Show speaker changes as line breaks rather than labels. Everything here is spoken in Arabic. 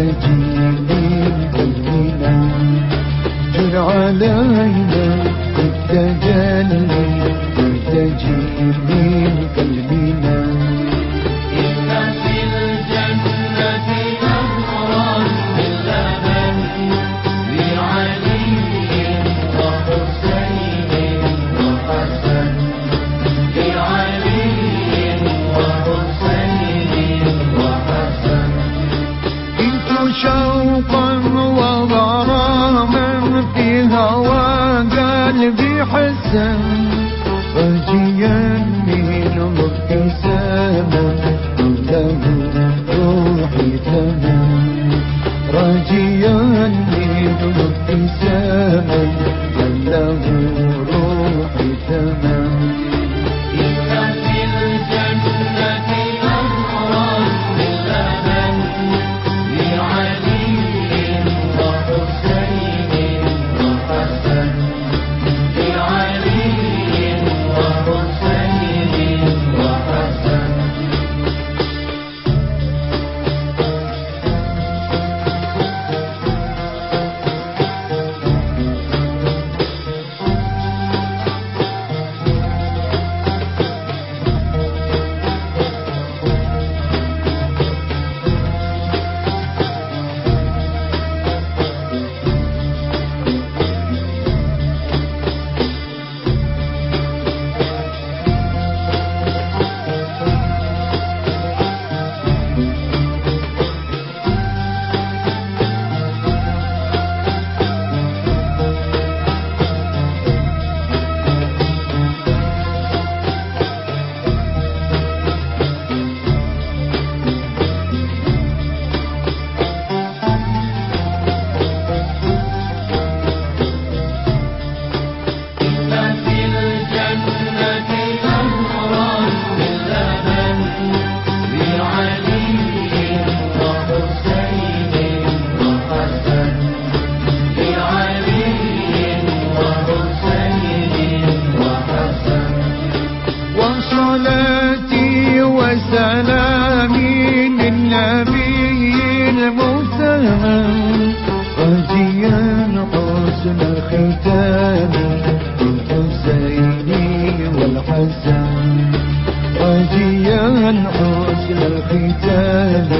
energy. وغراما في هوى قلبي حسن من ابتساما له روحي من روحي تمام المسلم راجيا حسن الختام للحسين والحسن راجيا حسن الختام